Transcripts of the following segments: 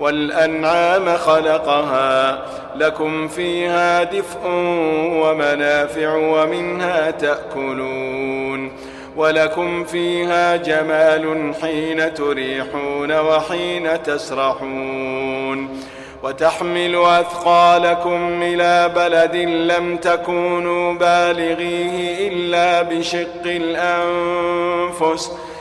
والأنعام خلقها لكم فيها دفء ومنافع ومنها تأكلون ولكم فيها جمال حين تريحون وحين تسرحون. وتحمل أثقالكم إلى بلد لم تكونوا بالغيه إلا بشق الأنفس وَتَحْمِلُ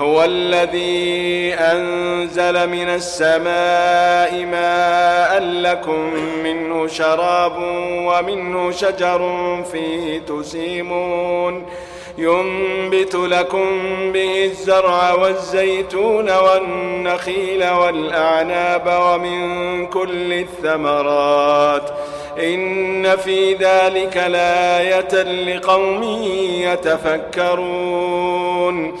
هو الذي أنزل من السماء ماء لكم منه شراب ومنه شجر فيه تسيمون ينبت لكم به الزرع والزيتون والنخيل والأعناب ومن كل الثمرات إن في ذلك لآية لقوم يتفكرون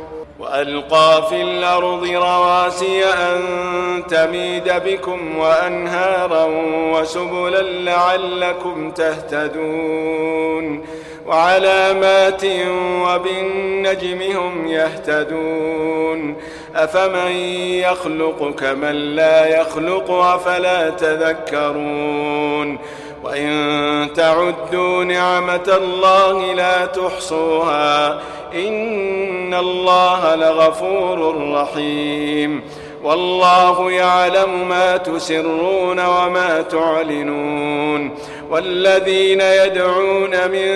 وألقى في الأرض رواسي أن تميد بكم وأنهارا وسبلا لعلكم تهتدون وعلامات وبالنجم هم يهتدون أفمن يخلق كمن لا يخلق وفلا تذكرون وإن تعدوا نعمة الله لا تحصوها إن الله لغفور رحيم. والله يعلم ما تسرون وما تعلنون. والذين يدعون من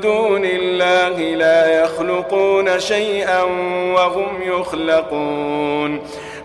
دون الله لا يخلقون شيئا وهم يخلقون.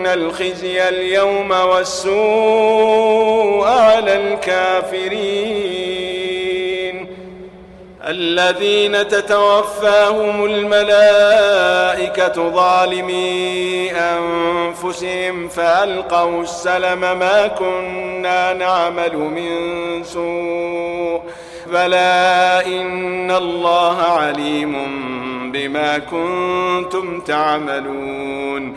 إن الخزي اليوم والسوء على الكافرين. الذين تتوفاهم الملائكة ظالمي أنفسهم فألقوا السلم ما كنا نعمل من سوء. بلى إن الله عليم بما كنتم تعملون.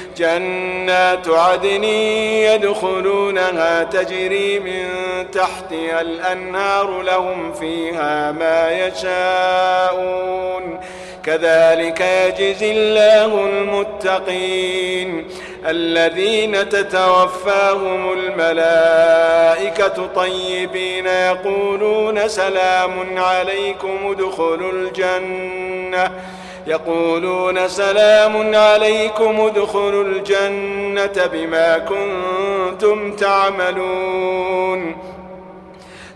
جنات عدن يدخلونها تجري من تحتها الأنهار لهم فيها ما يشاءون. كذلك يجزي الله المتقين. الذين تتوفاهم الملائكة طيبين يقولون سلام عليكم ادخلوا الجنة. يقولون سلام عليكم ادخلوا الجنة بما كنتم تعملون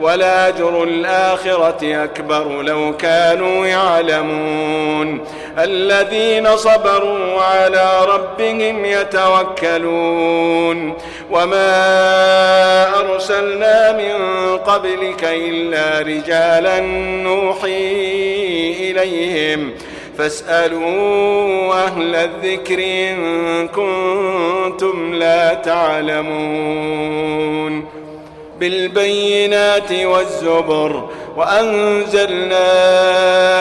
ولأجر الآخرة أكبر لو كانوا يعلمون. الذين صبروا على ربهم يتوكلون. وما أرسلنا من قبلك إلا رجالا نوحي إليهم. فاسألوا أهل الذكر إن كنتم لا تعلمون. بالبينات والزبر. وأنزلنا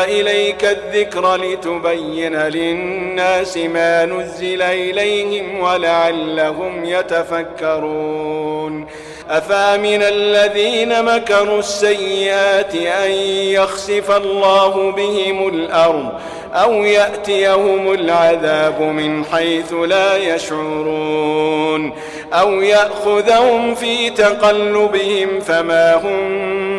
إليك الذكر لتبين للناس ما نزل إليهم ولعلهم يتفكرون. أفامن الذين مكروا السيئات أن يخسف الله بهم الأرض أو يأتيهم العذاب من حيث لا يشعرون. أو يأخذهم في تقلبهم فما هم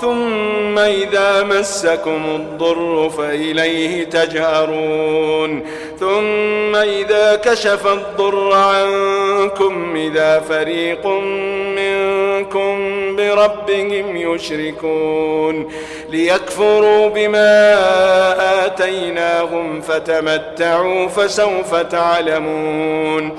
ثم إذا مسكم الضر فإليه تجهرون. ثم إذا كشف الضر عنكم إذا فريق منكم بربهم يشركون. ليكفروا بما آتيناهم فتمتعوا فسوف تعلمون.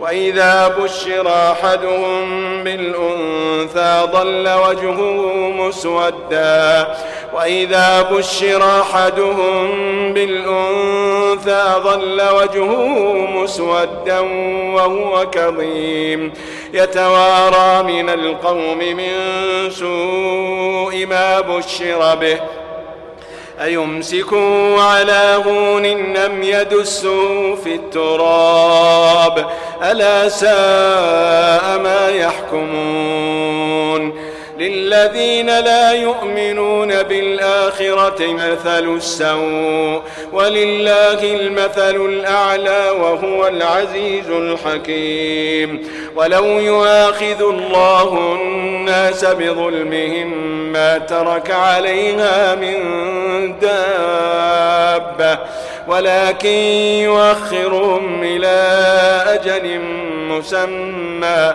وإذا بشر أحدهم بالأنثى ظل وجهه مسودا وإذا بشر أحدهم بالأنثى ظل وجهه مسودا وهو كظيم يتوارى من القوم من سوء ما بشر به أيمسكوا على غون أم يدسوا في التراب؟ ألا ساء ما يحكمون؟ للذين لا يؤمنون بالآخرة مثل السوء ولله المثل الأعلى وهو العزيز الحكيم. ولو يواخذ الله الناس بظلمهم ما ترك عليها من دابة ولكن يؤخرهم إلى أجل مسمى.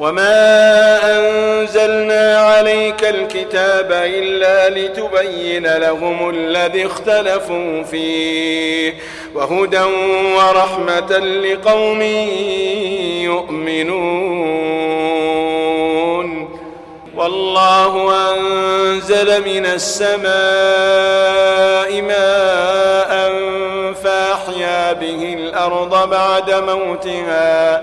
وما أنزلنا عليك الكتاب إلا لتبين لهم الذي اختلفوا فيه وهدى ورحمة لقوم يؤمنون والله أنزل من السماء ماء فاحيا به الأرض بعد موتها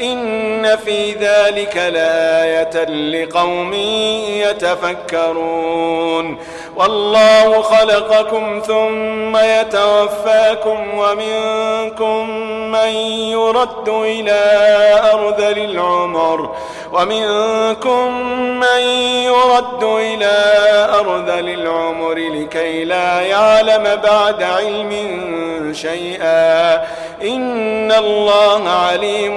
إن في ذلك لآية لقوم يتفكرون. والله خلقكم ثم يتوفاكم ومنكم من يرد إلى أرض العمر ومنكم من يرد إلى أرض العمر لكي لا يعلم بعد علم شيئا. إن الله عليم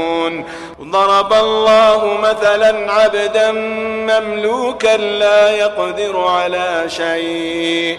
يعلمون. ضرب الله مثلا عبدا مملوكا لا يقدر على شيء.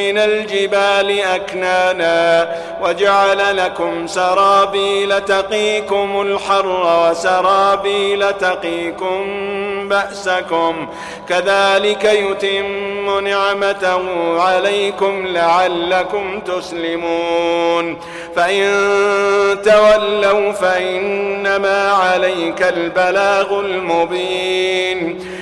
من الجبال أكنانا وجعل لكم سرابي لتقيكم الحر وسرابي لتقيكم بأسكم كذلك يتم نعمته عليكم لعلكم تسلمون فإن تولوا فإنما عليك البلاغ المبين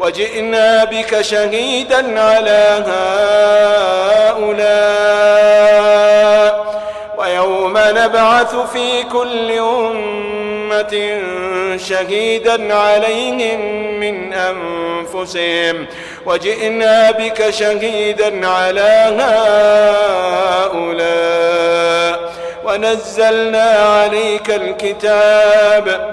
وجئنا بك شهيدا على هؤلاء ويوم نبعث في كل أمة شهيدا عليهم من أنفسهم وجئنا بك شهيدا على هؤلاء ونزلنا عليك الكتاب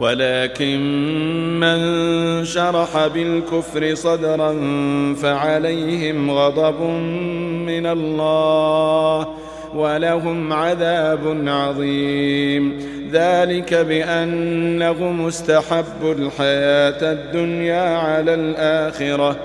ولكن من شرح بالكفر صدرا فعليهم غضب من الله ولهم عذاب عظيم. ذلك بأنهم استحبوا الحياة الدنيا على الآخرة.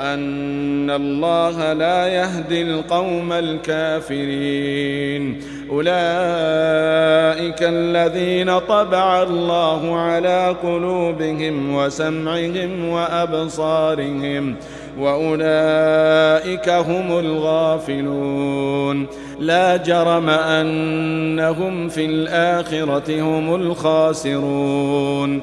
أن الله لا يهدي القوم الكافرين. أولئك الذين طبع الله على قلوبهم وسمعهم وأبصارهم وأولئك هم الغافلون. لا جرم أنهم في الآخرة هم الخاسرون.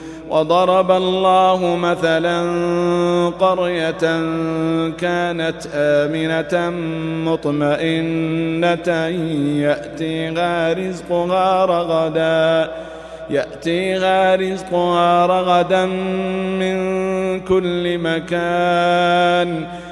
وضرب الله مثلا قرية كانت آمنة مطمئنة يأتيها رزقها رغدا يأتيها رزقها رغدا من كل مكان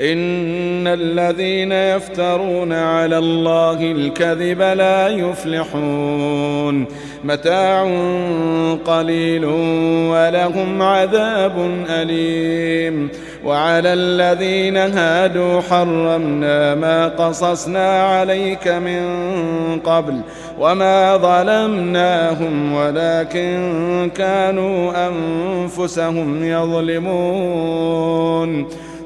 ان الذين يفترون على الله الكذب لا يفلحون متاع قليل ولهم عذاب اليم وعلى الذين هادوا حرمنا ما قصصنا عليك من قبل وما ظلمناهم ولكن كانوا انفسهم يظلمون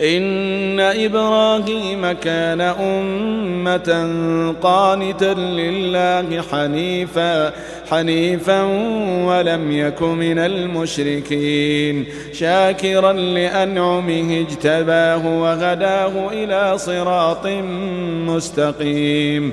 إن إبراهيم كان أمة قانتا لله حنيفا حنيفا ولم يك من المشركين شاكرا لأنعمه اجتباه وغداه إلى صراط مستقيم.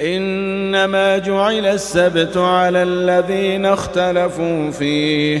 إنما جعل السبت على الذين اختلفوا فيه